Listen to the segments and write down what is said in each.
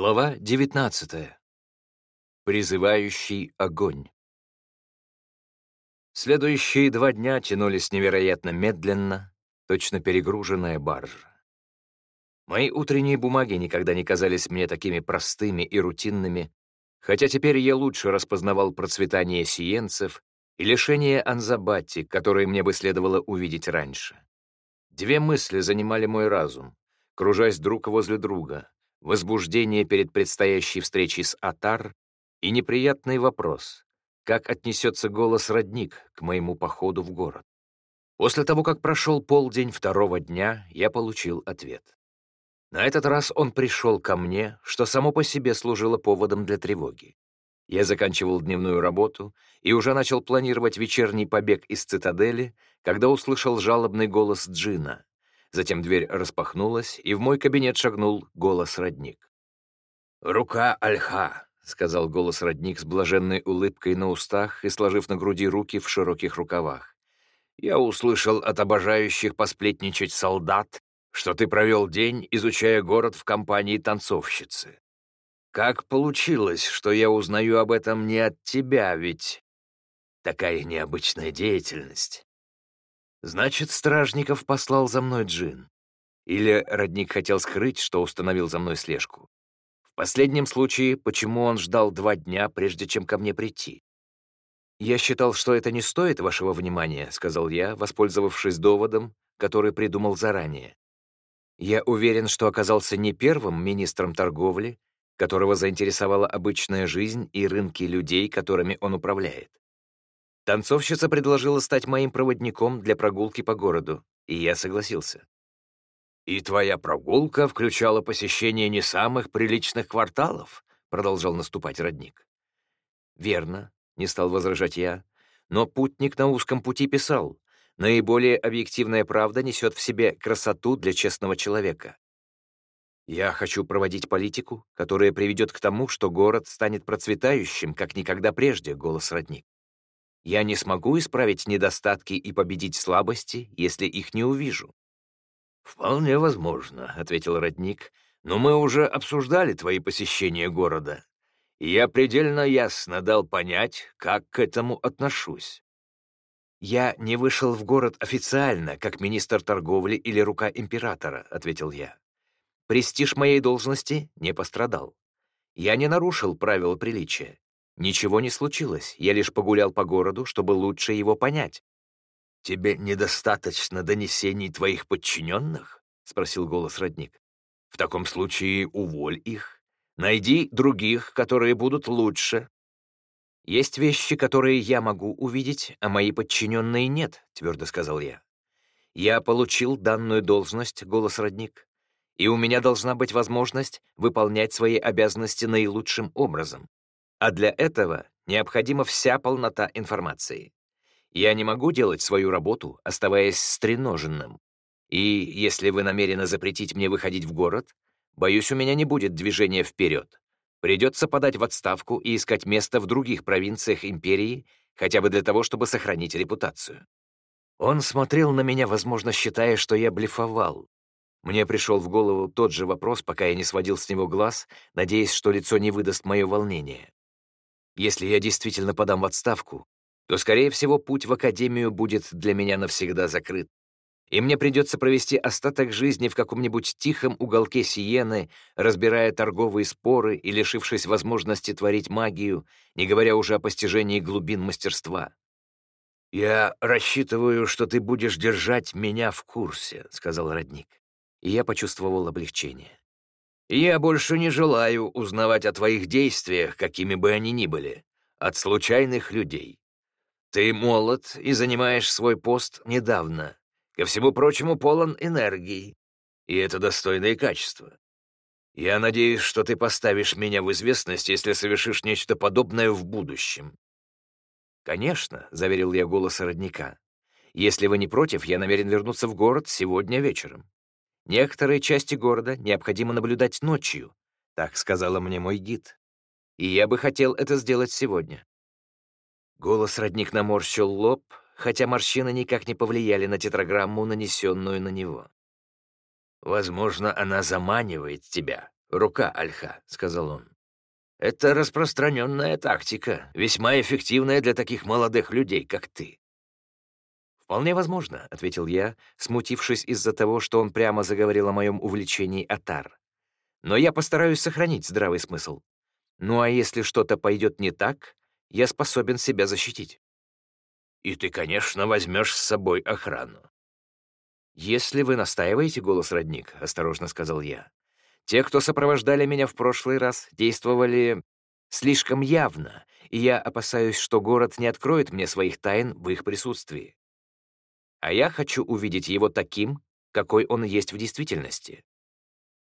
Глава 19. Призывающий огонь. Следующие два дня тянулись невероятно медленно, точно перегруженная баржа. Мои утренние бумаги никогда не казались мне такими простыми и рутинными, хотя теперь я лучше распознавал процветание сиенцев и лишение Анзабати, которые мне бы следовало увидеть раньше. Две мысли занимали мой разум, кружась друг возле друга — возбуждение перед предстоящей встречей с Атар и неприятный вопрос, как отнесется голос родник к моему походу в город. После того, как прошел полдень второго дня, я получил ответ. На этот раз он пришел ко мне, что само по себе служило поводом для тревоги. Я заканчивал дневную работу и уже начал планировать вечерний побег из цитадели, когда услышал жалобный голос Джина, Затем дверь распахнулась, и в мой кабинет шагнул голос родник. «Рука Альха», — сказал голос родник с блаженной улыбкой на устах и сложив на груди руки в широких рукавах. «Я услышал от обожающих посплетничать солдат, что ты провел день, изучая город в компании танцовщицы. Как получилось, что я узнаю об этом не от тебя, ведь такая необычная деятельность?» Значит, Стражников послал за мной Джин. Или родник хотел скрыть, что установил за мной слежку. В последнем случае, почему он ждал два дня, прежде чем ко мне прийти? «Я считал, что это не стоит вашего внимания», — сказал я, воспользовавшись доводом, который придумал заранее. «Я уверен, что оказался не первым министром торговли, которого заинтересовала обычная жизнь и рынки людей, которыми он управляет. Танцовщица предложила стать моим проводником для прогулки по городу, и я согласился. «И твоя прогулка включала посещение не самых приличных кварталов?» — продолжал наступать родник. «Верно», — не стал возражать я, но путник на узком пути писал, «наиболее объективная правда несет в себе красоту для честного человека». Я хочу проводить политику, которая приведет к тому, что город станет процветающим, как никогда прежде, голос родник. Я не смогу исправить недостатки и победить слабости, если их не увижу». «Вполне возможно», — ответил родник, «но мы уже обсуждали твои посещения города, и я предельно ясно дал понять, как к этому отношусь». «Я не вышел в город официально, как министр торговли или рука императора», — ответил я. «Престиж моей должности не пострадал. Я не нарушил правила приличия. Ничего не случилось, я лишь погулял по городу, чтобы лучше его понять. «Тебе недостаточно донесений твоих подчиненных?» — спросил голос родник. «В таком случае уволь их. Найди других, которые будут лучше». «Есть вещи, которые я могу увидеть, а мои подчиненные нет», — твердо сказал я. «Я получил данную должность, голос родник, и у меня должна быть возможность выполнять свои обязанности наилучшим образом. А для этого необходима вся полнота информации. Я не могу делать свою работу, оставаясь стреноженным. И если вы намерены запретить мне выходить в город, боюсь, у меня не будет движения вперед. Придется подать в отставку и искать место в других провинциях империи, хотя бы для того, чтобы сохранить репутацию. Он смотрел на меня, возможно, считая, что я блефовал. Мне пришел в голову тот же вопрос, пока я не сводил с него глаз, надеясь, что лицо не выдаст мое волнение. Если я действительно подам в отставку, то, скорее всего, путь в академию будет для меня навсегда закрыт. И мне придется провести остаток жизни в каком-нибудь тихом уголке Сиены, разбирая торговые споры и лишившись возможности творить магию, не говоря уже о постижении глубин мастерства. «Я рассчитываю, что ты будешь держать меня в курсе», — сказал родник. И я почувствовал облегчение. Я больше не желаю узнавать о твоих действиях, какими бы они ни были, от случайных людей. Ты молод и занимаешь свой пост недавно. Ко всему прочему, полон энергии. И это достойное качество. Я надеюсь, что ты поставишь меня в известность, если совершишь нечто подобное в будущем. «Конечно», — заверил я голос родника. «Если вы не против, я намерен вернуться в город сегодня вечером». Некоторые части города необходимо наблюдать ночью, так сказала мне мой гид. И я бы хотел это сделать сегодня. Голос родник наморщил лоб, хотя морщины никак не повлияли на тетраграмму, нанесенную на него. «Возможно, она заманивает тебя», рука Альха», — сказал он. «Это распространенная тактика, весьма эффективная для таких молодых людей, как ты». «Вполне возможно», — ответил я, смутившись из-за того, что он прямо заговорил о моем увлечении Атар. «Но я постараюсь сохранить здравый смысл. Ну а если что-то пойдет не так, я способен себя защитить». «И ты, конечно, возьмешь с собой охрану». «Если вы настаиваете, голос родник», — осторожно сказал я. «Те, кто сопровождали меня в прошлый раз, действовали слишком явно, и я опасаюсь, что город не откроет мне своих тайн в их присутствии. А я хочу увидеть его таким, какой он есть в действительности».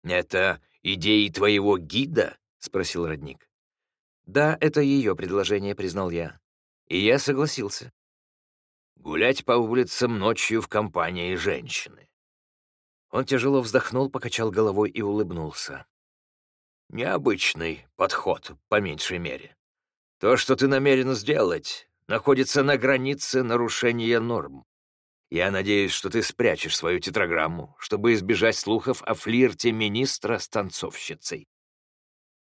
«Это идеи твоего гида?» — спросил родник. «Да, это ее предложение», — признал я. И я согласился. Гулять по улицам ночью в компании женщины. Он тяжело вздохнул, покачал головой и улыбнулся. Необычный подход, по меньшей мере. То, что ты намерен сделать, находится на границе нарушения норм. Я надеюсь, что ты спрячешь свою тетраграмму, чтобы избежать слухов о флирте министра с танцовщицей.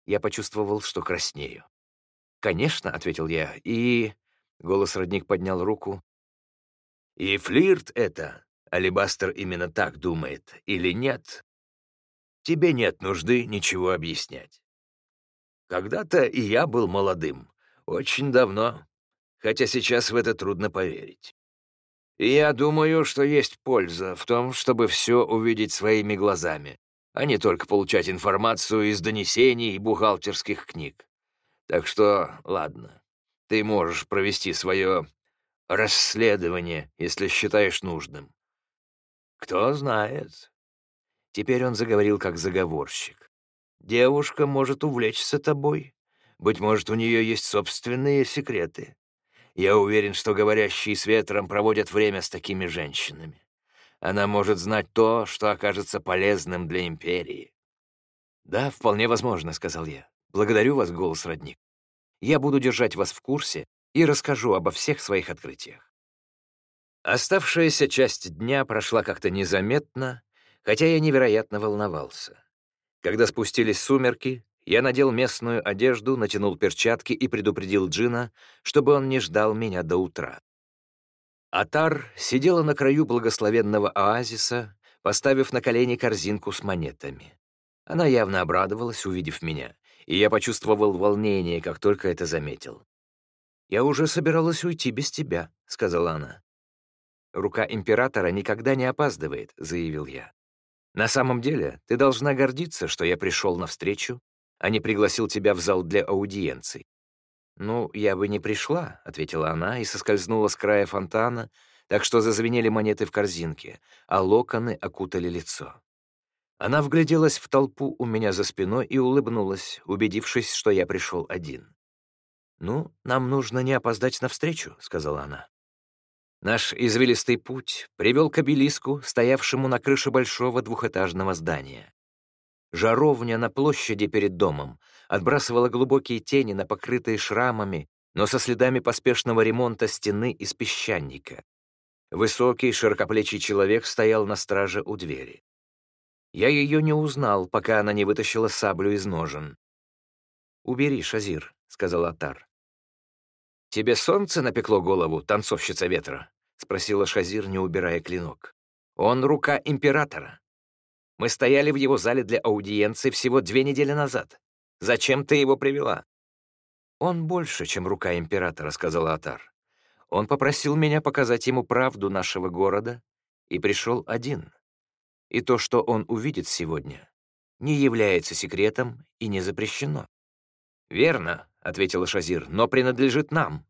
Я почувствовал, что краснею. «Конечно», — ответил я, и... Голос родник поднял руку. «И флирт это, Алибастер именно так думает, или нет? Тебе нет нужды ничего объяснять. Когда-то и я был молодым, очень давно, хотя сейчас в это трудно поверить. Я думаю, что есть польза в том, чтобы все увидеть своими глазами, а не только получать информацию из донесений и бухгалтерских книг. Так что, ладно, ты можешь провести свое расследование, если считаешь нужным. Кто знает. Теперь он заговорил как заговорщик. Девушка может увлечься тобой. Быть может, у нее есть собственные секреты. Я уверен, что говорящие с ветром проводят время с такими женщинами. Она может знать то, что окажется полезным для империи. «Да, вполне возможно», — сказал я. «Благодарю вас, голос родник. Я буду держать вас в курсе и расскажу обо всех своих открытиях». Оставшаяся часть дня прошла как-то незаметно, хотя я невероятно волновался. Когда спустились сумерки, я надел местную одежду, натянул перчатки и предупредил Джина, чтобы он не ждал меня до утра. Атар сидела на краю благословенного оазиса, поставив на колени корзинку с монетами. Она явно обрадовалась, увидев меня, и я почувствовал волнение, как только это заметил. «Я уже собиралась уйти без тебя», — сказала она. «Рука императора никогда не опаздывает», — заявил я. «На самом деле, ты должна гордиться, что я пришел навстречу, а не пригласил тебя в зал для аудиенций. «Ну, я бы не пришла», — ответила она и соскользнула с края фонтана, так что зазвенели монеты в корзинке, а локоны окутали лицо. Она вгляделась в толпу у меня за спиной и улыбнулась, убедившись, что я пришел один. «Ну, нам нужно не опоздать навстречу», — сказала она. Наш извилистый путь привел к обелиску, стоявшему на крыше большого двухэтажного здания. Жаровня на площади перед домом отбрасывала глубокие тени на покрытые шрамами, но со следами поспешного ремонта стены из песчаника. Высокий, широкоплечий человек стоял на страже у двери. Я ее не узнал, пока она не вытащила саблю из ножен. «Убери, Шазир», — сказал Атар. «Тебе солнце напекло голову, танцовщица ветра?» — спросила Шазир, не убирая клинок. «Он рука императора. Мы стояли в его зале для аудиенции всего две недели назад. Зачем ты его привела?» «Он больше, чем рука императора», — сказал Атар. «Он попросил меня показать ему правду нашего города и пришел один. И то, что он увидит сегодня, не является секретом и не запрещено». «Верно», — ответила Шазир, — «но принадлежит нам».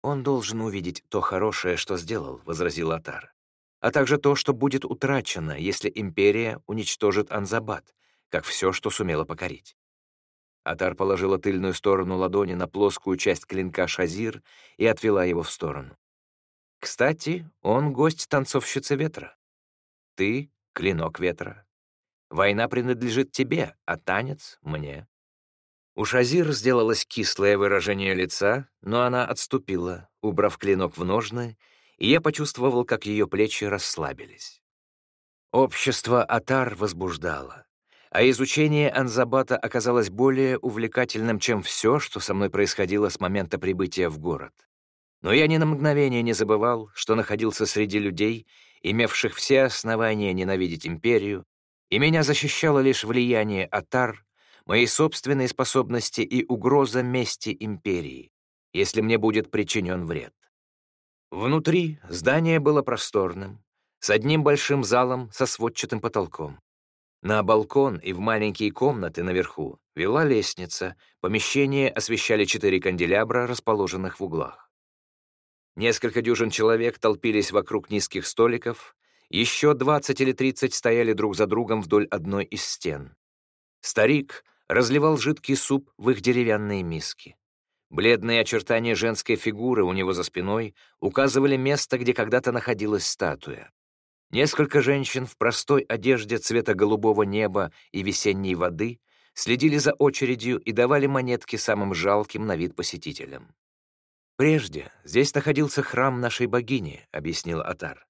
«Он должен увидеть то хорошее, что сделал», — возразил Атар а также то, что будет утрачено, если империя уничтожит Анзабад, как все, что сумела покорить. Атар положила тыльную сторону ладони на плоскую часть клинка Шазир и отвела его в сторону. «Кстати, он гость танцовщицы ветра. Ты — клинок ветра. Война принадлежит тебе, а танец — мне». У Шазир сделалось кислое выражение лица, но она отступила, убрав клинок в ножны и я почувствовал, как ее плечи расслабились. Общество Атар возбуждало. а изучение Анзабата оказалось более увлекательным, чем все, что со мной происходило с момента прибытия в город. Но я ни на мгновение не забывал, что находился среди людей, имевших все основания ненавидеть империю, и меня защищало лишь влияние Атар, мои собственные способности и угроза мести империи, если мне будет причинен вред. Внутри здание было просторным, с одним большим залом со сводчатым потолком. На балкон и в маленькие комнаты наверху вела лестница, помещение освещали четыре канделябра, расположенных в углах. Несколько дюжин человек толпились вокруг низких столиков, еще двадцать или тридцать стояли друг за другом вдоль одной из стен. Старик разливал жидкий суп в их деревянные миски. Бледные очертания женской фигуры у него за спиной указывали место, где когда-то находилась статуя. Несколько женщин в простой одежде цвета голубого неба и весенней воды следили за очередью и давали монетки самым жалким на вид посетителям. «Прежде здесь находился храм нашей богини», — объяснил Атар.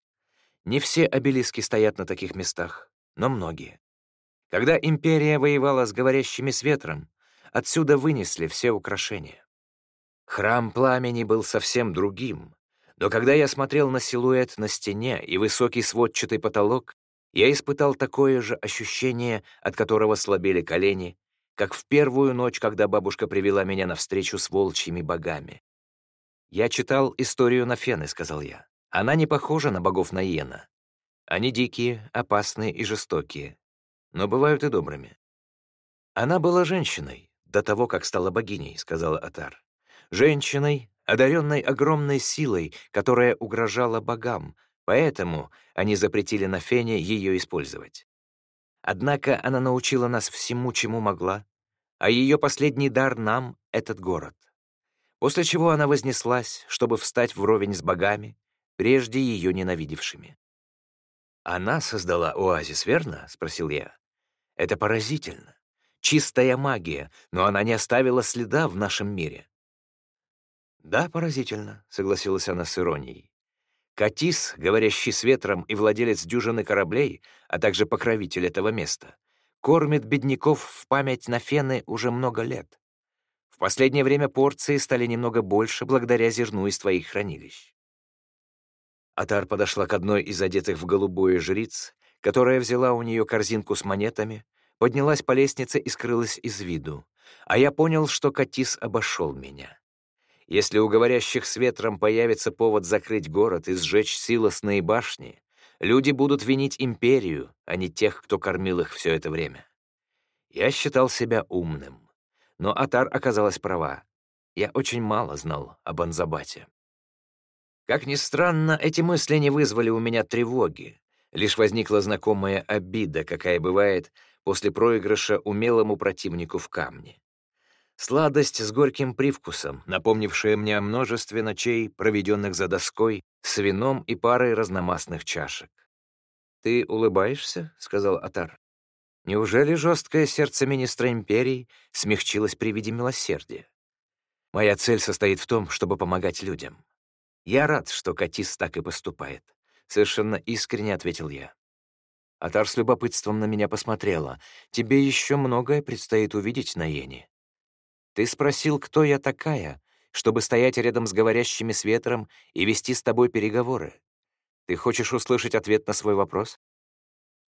«Не все обелиски стоят на таких местах, но многие. Когда империя воевала с говорящими с ветром, отсюда вынесли все украшения. Храм пламени был совсем другим, но когда я смотрел на силуэт на стене и высокий сводчатый потолок, я испытал такое же ощущение, от которого слабели колени, как в первую ночь, когда бабушка привела меня на встречу с волчьими богами. «Я читал историю Нафены», — сказал я. «Она не похожа на богов Наена. Они дикие, опасные и жестокие, но бывают и добрыми». «Она была женщиной до того, как стала богиней», — сказала Атар. «Женщиной, одаренной огромной силой, которая угрожала богам, поэтому они запретили на Фене ее использовать. Однако она научила нас всему, чему могла, а ее последний дар нам — этот город. После чего она вознеслась, чтобы встать вровень с богами, прежде ее ненавидевшими. «Она создала оазис, верно?» — спросил я. «Это поразительно. Чистая магия, но она не оставила следа в нашем мире. «Да, поразительно», — согласилась она с иронией. Катис, говорящий с ветром и владелец дюжины кораблей, а также покровитель этого места, кормит бедняков в память на фены уже много лет. В последнее время порции стали немного больше благодаря зерну из твоих хранилищ. Атар подошла к одной из одетых в голубое жриц, которая взяла у нее корзинку с монетами, поднялась по лестнице и скрылась из виду, а я понял, что Катис обошел меня. Если у говорящих с ветром появится повод закрыть город и сжечь силосные башни, люди будут винить империю, а не тех, кто кормил их все это время. Я считал себя умным, но Атар оказалась права. Я очень мало знал об Анзабате. Как ни странно, эти мысли не вызвали у меня тревоги. Лишь возникла знакомая обида, какая бывает после проигрыша умелому противнику в камне. Сладость с горьким привкусом, напомнившая мне о множестве ночей, проведенных за доской, с вином и парой разномастных чашек. «Ты улыбаешься?» — сказал Атар. «Неужели жесткое сердце министра империи смягчилось при виде милосердия? Моя цель состоит в том, чтобы помогать людям. Я рад, что Катис так и поступает», — совершенно искренне ответил я. Атар с любопытством на меня посмотрела. «Тебе еще многое предстоит увидеть на Йене. Ты спросил, кто я такая, чтобы стоять рядом с говорящими с ветром и вести с тобой переговоры. Ты хочешь услышать ответ на свой вопрос?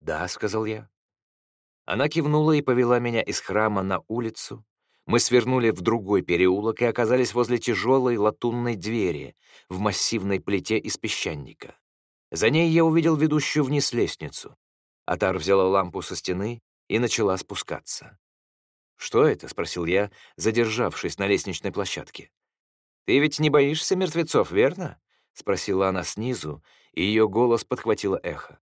«Да», — сказал я. Она кивнула и повела меня из храма на улицу. Мы свернули в другой переулок и оказались возле тяжелой латунной двери в массивной плите из песчаника. За ней я увидел ведущую вниз лестницу. Атар взяла лампу со стены и начала спускаться. «Что это?» — спросил я, задержавшись на лестничной площадке. «Ты ведь не боишься мертвецов, верно?» — спросила она снизу, и ее голос подхватило эхо.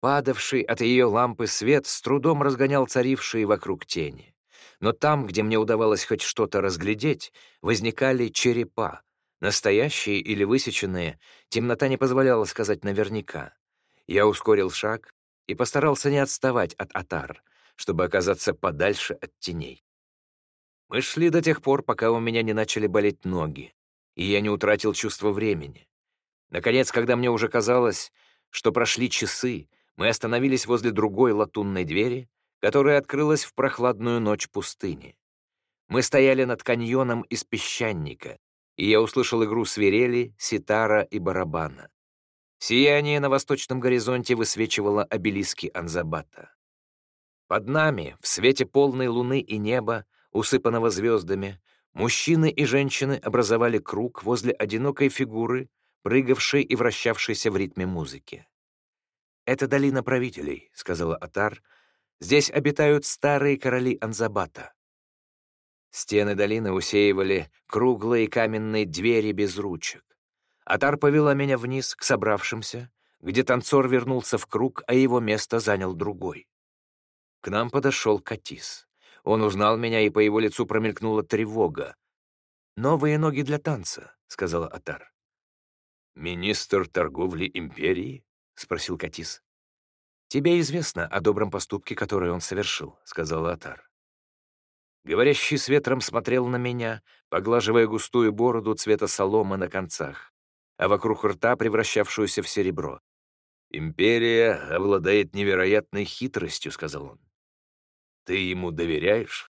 Падавший от ее лампы свет с трудом разгонял царившие вокруг тени. Но там, где мне удавалось хоть что-то разглядеть, возникали черепа. Настоящие или высеченные, темнота не позволяла сказать наверняка. Я ускорил шаг и постарался не отставать от Атар, чтобы оказаться подальше от теней. Мы шли до тех пор, пока у меня не начали болеть ноги, и я не утратил чувство времени. Наконец, когда мне уже казалось, что прошли часы, мы остановились возле другой латунной двери, которая открылась в прохладную ночь пустыни. Мы стояли над каньоном из песчаника, и я услышал игру свирели, ситара и барабана. Сияние на восточном горизонте высвечивало обелиски Анзабата. Под нами, в свете полной луны и неба, усыпанного звездами, мужчины и женщины образовали круг возле одинокой фигуры, прыгавшей и вращавшейся в ритме музыки. «Это долина правителей», — сказала Атар. «Здесь обитают старые короли Анзабата». Стены долины усеивали круглые каменные двери без ручек. Атар повела меня вниз к собравшимся, где танцор вернулся в круг, а его место занял другой. К нам подошел Катис. Он узнал меня, и по его лицу промелькнула тревога. «Новые ноги для танца», — сказала Атар. «Министр торговли империи?» — спросил Катис. «Тебе известно о добром поступке, который он совершил», — сказал Атар. Говорящий с ветром смотрел на меня, поглаживая густую бороду цвета соломы на концах, а вокруг рта превращавшуюся в серебро. «Империя обладает невероятной хитростью», — сказал он. «Ты ему доверяешь?»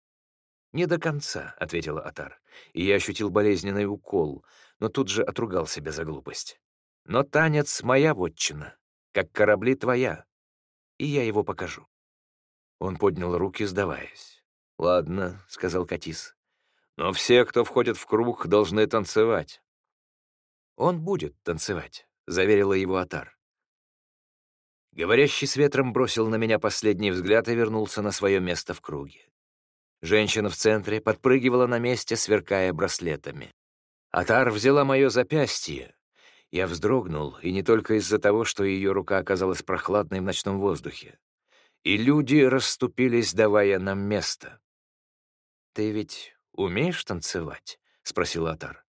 «Не до конца», — ответила Атар, и я ощутил болезненный укол, но тут же отругал себя за глупость. «Но танец — моя вотчина как корабли твоя, и я его покажу». Он поднял руки, сдаваясь. «Ладно», — сказал Катис, — «но все, кто входит в круг, должны танцевать». «Он будет танцевать», — заверила его Атар. Говорящий с ветром бросил на меня последний взгляд и вернулся на свое место в круге. Женщина в центре подпрыгивала на месте, сверкая браслетами. Атар взяла мое запястье, я вздрогнул, и не только из-за того, что ее рука оказалась прохладной в ночном воздухе. И люди расступились, давая нам место. «Ты ведь умеешь танцевать?» — спросил Атар.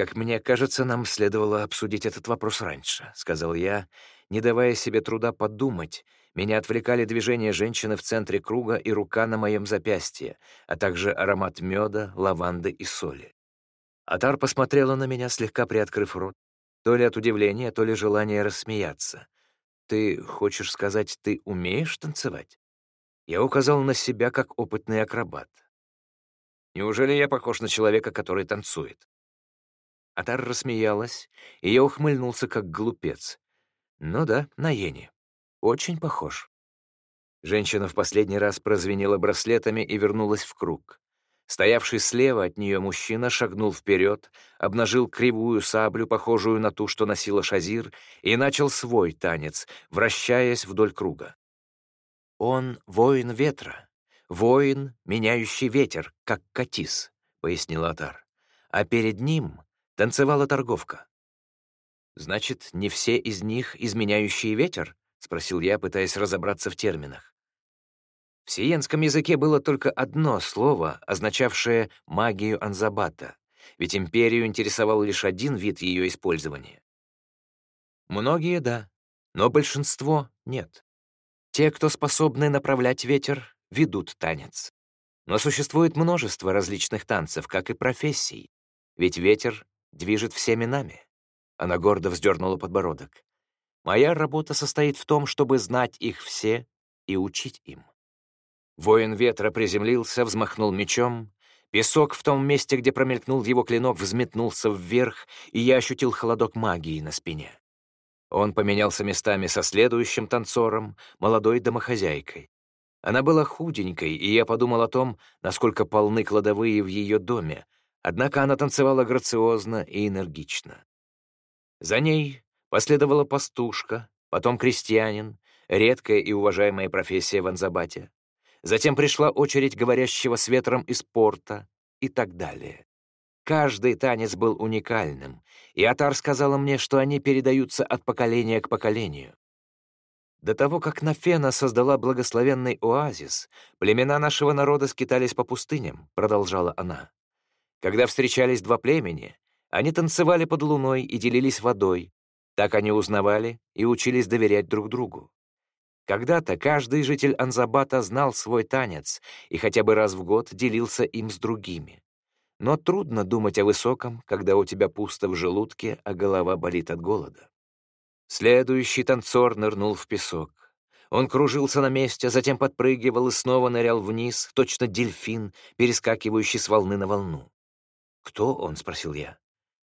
«Как мне кажется, нам следовало обсудить этот вопрос раньше», — сказал я, не давая себе труда подумать. Меня отвлекали движения женщины в центре круга и рука на моем запястье, а также аромат меда, лаванды и соли. Атар посмотрела на меня, слегка приоткрыв рот, то ли от удивления, то ли желания рассмеяться. «Ты хочешь сказать, ты умеешь танцевать?» Я указал на себя как опытный акробат. «Неужели я похож на человека, который танцует?» Атар рассмеялась, и я ухмыльнулся как глупец. «Ну да, на Йене. Очень похож». Женщина в последний раз прозвенела браслетами и вернулась в круг. Стоявший слева от нее мужчина шагнул вперед, обнажил кривую саблю, похожую на ту, что носила Шазир, и начал свой танец, вращаясь вдоль круга. «Он — воин ветра, воин, меняющий ветер, как Катис», — пояснил Атар. «А перед ним танцевала торговка». «Значит, не все из них изменяющие ветер?» — спросил я, пытаясь разобраться в терминах. В сиенском языке было только одно слово, означавшее магию Анзабата, ведь империю интересовал лишь один вид ее использования. Многие — да, но большинство — нет. Те, кто способны направлять ветер, ведут танец. Но существует множество различных танцев, как и профессий, ведь ветер движет всеми нами. Она гордо вздернула подбородок. Моя работа состоит в том, чтобы знать их все и учить им. Воин ветра приземлился, взмахнул мечом. Песок в том месте, где промелькнул его клинок, взметнулся вверх, и я ощутил холодок магии на спине. Он поменялся местами со следующим танцором, молодой домохозяйкой. Она была худенькой, и я подумал о том, насколько полны кладовые в ее доме, однако она танцевала грациозно и энергично. За ней последовала пастушка, потом крестьянин, редкая и уважаемая профессия в Анзабате. Затем пришла очередь говорящего с ветром из порта и так далее. Каждый танец был уникальным, и Атар сказала мне, что они передаются от поколения к поколению. До того, как Нафена создала благословенный оазис, племена нашего народа скитались по пустыням, продолжала она. Когда встречались два племени, они танцевали под луной и делились водой. Так они узнавали и учились доверять друг другу. Когда-то каждый житель Анзабата знал свой танец и хотя бы раз в год делился им с другими. Но трудно думать о высоком, когда у тебя пусто в желудке, а голова болит от голода. Следующий танцор нырнул в песок. Он кружился на месте, затем подпрыгивал и снова нырял вниз, точно дельфин, перескакивающий с волны на волну. «Кто он?» — спросил я.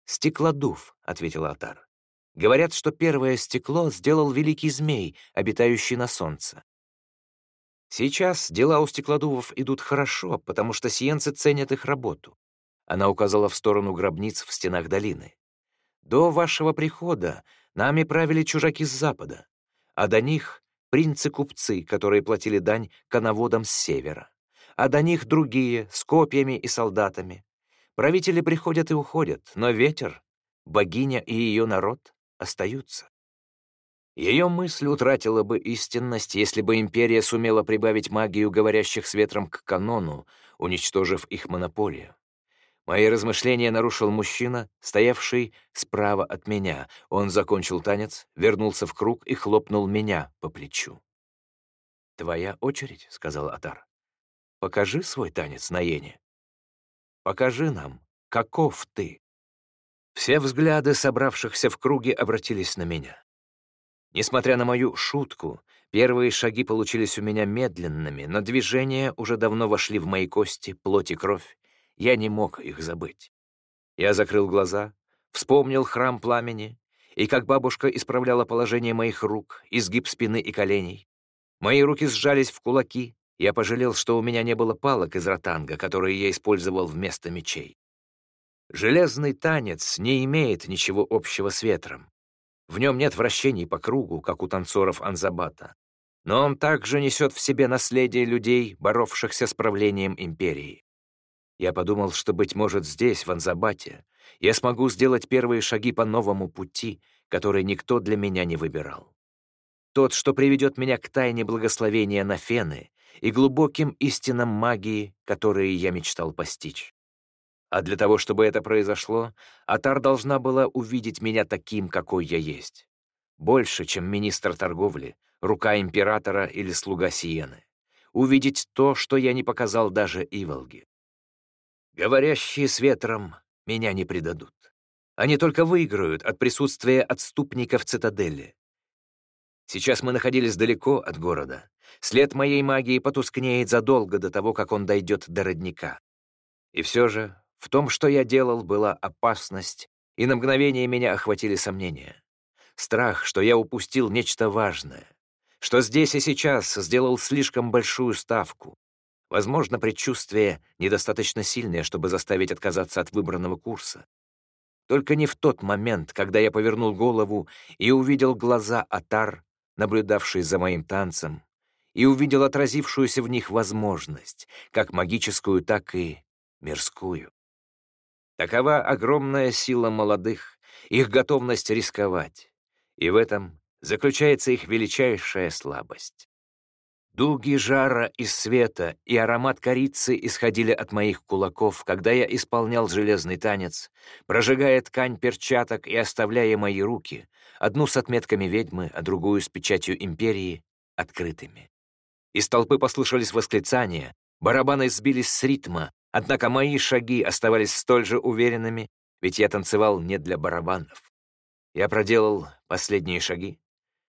«Стеклодув», — ответил Атар. «Говорят, что первое стекло сделал великий змей, обитающий на солнце. Сейчас дела у стеклодувов идут хорошо, потому что сиенцы ценят их работу. Она указала в сторону гробниц в стенах долины. До вашего прихода нами правили чужаки с запада, а до них — принцы-купцы, которые платили дань коноводам с севера, а до них другие, с копьями и солдатами. Правители приходят и уходят, но ветер, богиня и ее народ остаются. Ее мысль утратила бы истинность, если бы империя сумела прибавить магию говорящих с ветром к канону, уничтожив их монополию. Мои размышления нарушил мужчина, стоявший справа от меня. Он закончил танец, вернулся в круг и хлопнул меня по плечу. «Твоя очередь», — сказал Атар. «Покажи свой танец на Йене. Покажи нам, каков ты». Все взгляды собравшихся в круге обратились на меня. Несмотря на мою шутку, первые шаги получились у меня медленными, но движения уже давно вошли в мои кости, плоть и кровь, я не мог их забыть. Я закрыл глаза, вспомнил храм пламени, и как бабушка исправляла положение моих рук, изгиб спины и коленей. Мои руки сжались в кулаки, я пожалел, что у меня не было палок из ротанга, которые я использовал вместо мечей. Железный танец не имеет ничего общего с ветром. В нем нет вращений по кругу, как у танцоров Анзабата. Но он также несет в себе наследие людей, боровшихся с правлением империи. Я подумал, что, быть может, здесь, в Анзабате, я смогу сделать первые шаги по новому пути, который никто для меня не выбирал. Тот, что приведет меня к тайне благословения на фены и глубоким истинам магии, которые я мечтал постичь. А для того, чтобы это произошло, Атар должна была увидеть меня таким, какой я есть. Больше, чем министр торговли, рука императора или слуга Сиены. Увидеть то, что я не показал даже Иволге. Говорящие с ветром меня не предадут. Они только выиграют от присутствия отступников цитадели. Сейчас мы находились далеко от города. След моей магии потускнеет задолго до того, как он дойдет до родника. И все же в том, что я делал, была опасность, и на мгновение меня охватили сомнения. Страх, что я упустил нечто важное, что здесь и сейчас сделал слишком большую ставку, Возможно, предчувствие недостаточно сильное, чтобы заставить отказаться от выбранного курса. Только не в тот момент, когда я повернул голову и увидел глаза Атар, наблюдавшие за моим танцем, и увидел отразившуюся в них возможность, как магическую, так и мирскую. Такова огромная сила молодых, их готовность рисковать, и в этом заключается их величайшая слабость. Дуги жара и света и аромат корицы исходили от моих кулаков, когда я исполнял железный танец, прожигая ткань перчаток и оставляя мои руки, одну с отметками ведьмы, а другую с печатью империи, открытыми. Из толпы послышались восклицания, барабаны сбились с ритма, однако мои шаги оставались столь же уверенными, ведь я танцевал не для барабанов. Я проделал последние шаги,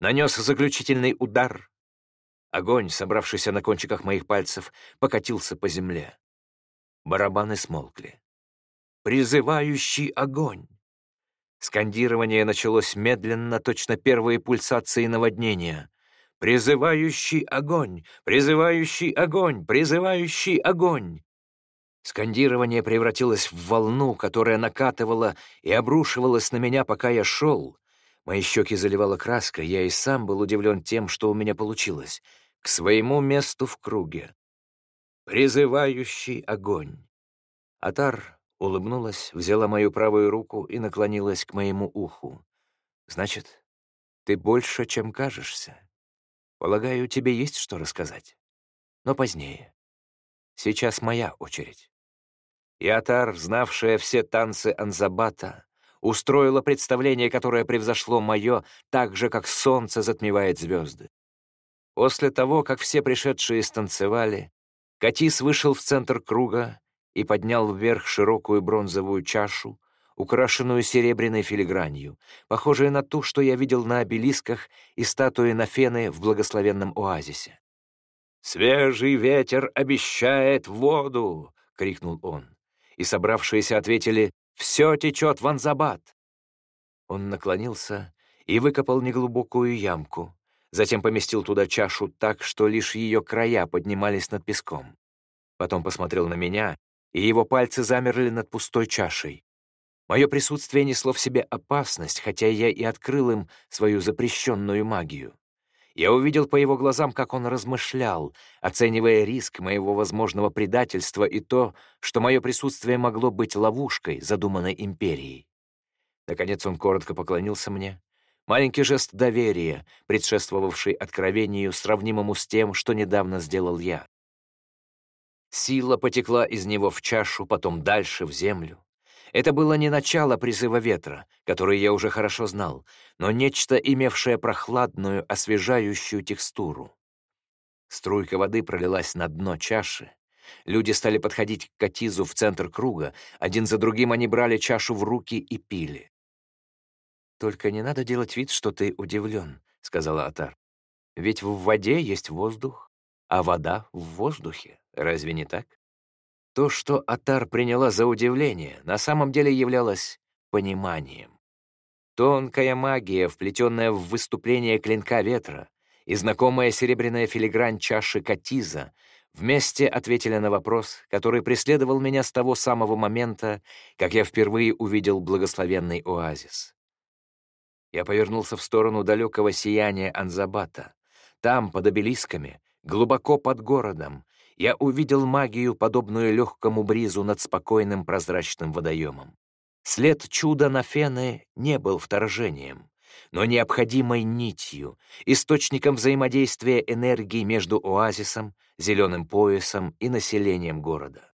нанес заключительный удар — Огонь, собравшийся на кончиках моих пальцев, покатился по земле. Барабаны смолкли. «Призывающий огонь!» Скандирование началось медленно, точно первые пульсации наводнения. «Призывающий огонь! Призывающий огонь! Призывающий огонь!» Скандирование превратилось в волну, которая накатывала и обрушивалась на меня, пока я шел. Мои щеки заливала краска, я и сам был удивлен тем, что у меня получилось — к своему месту в круге. Призывающий огонь. Атар улыбнулась, взяла мою правую руку и наклонилась к моему уху. «Значит, ты больше, чем кажешься. Полагаю, тебе есть что рассказать. Но позднее. Сейчас моя очередь». И Атар, знавшая все танцы Анзабата, устроила представление, которое превзошло мое, так же, как солнце затмевает звезды. После того, как все пришедшие станцевали, Катис вышел в центр круга и поднял вверх широкую бронзовую чашу, украшенную серебряной филигранью, похожую на ту, что я видел на обелисках и статуи Нафены в благословенном оазисе. «Свежий ветер обещает воду!» — крикнул он. И собравшиеся ответили «Все течет в Анзабад!» Он наклонился и выкопал неглубокую ямку, затем поместил туда чашу так, что лишь ее края поднимались над песком. Потом посмотрел на меня, и его пальцы замерли над пустой чашей. Мое присутствие несло в себе опасность, хотя я и открыл им свою запрещенную магию. Я увидел по его глазам, как он размышлял, оценивая риск моего возможного предательства и то, что мое присутствие могло быть ловушкой, задуманной империей. Наконец он коротко поклонился мне. Маленький жест доверия, предшествовавший откровению, сравнимому с тем, что недавно сделал я. Сила потекла из него в чашу, потом дальше, в землю. Это было не начало призыва ветра, который я уже хорошо знал, но нечто, имевшее прохладную, освежающую текстуру. Струйка воды пролилась на дно чаши. Люди стали подходить к Катизу в центр круга, один за другим они брали чашу в руки и пили. «Только не надо делать вид, что ты удивлен», — сказала Атар. «Ведь в воде есть воздух, а вода в воздухе. Разве не так?» То, что Атар приняла за удивление, на самом деле являлось пониманием. Тонкая магия, вплетенная в выступление клинка ветра, и знакомая серебряная филигрань чаши Катиза вместе ответили на вопрос, который преследовал меня с того самого момента, как я впервые увидел благословенный оазис. Я повернулся в сторону далекого сияния Анзабата. Там, под обелисками, глубоко под городом, я увидел магию, подобную легкому бризу над спокойным прозрачным водоемом. След чуда на фены не был вторжением, но необходимой нитью, источником взаимодействия энергии между оазисом, зеленым поясом и населением города.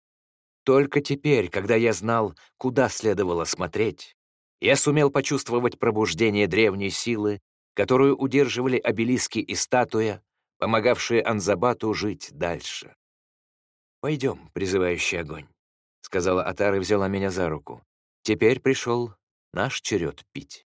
Только теперь, когда я знал, куда следовало смотреть, я сумел почувствовать пробуждение древней силы, которую удерживали обелиски и статуя, помогавшие Анзабату жить дальше. «Пойдем, призывающий огонь», — сказала Атар и взяла меня за руку. «Теперь пришел наш черед пить».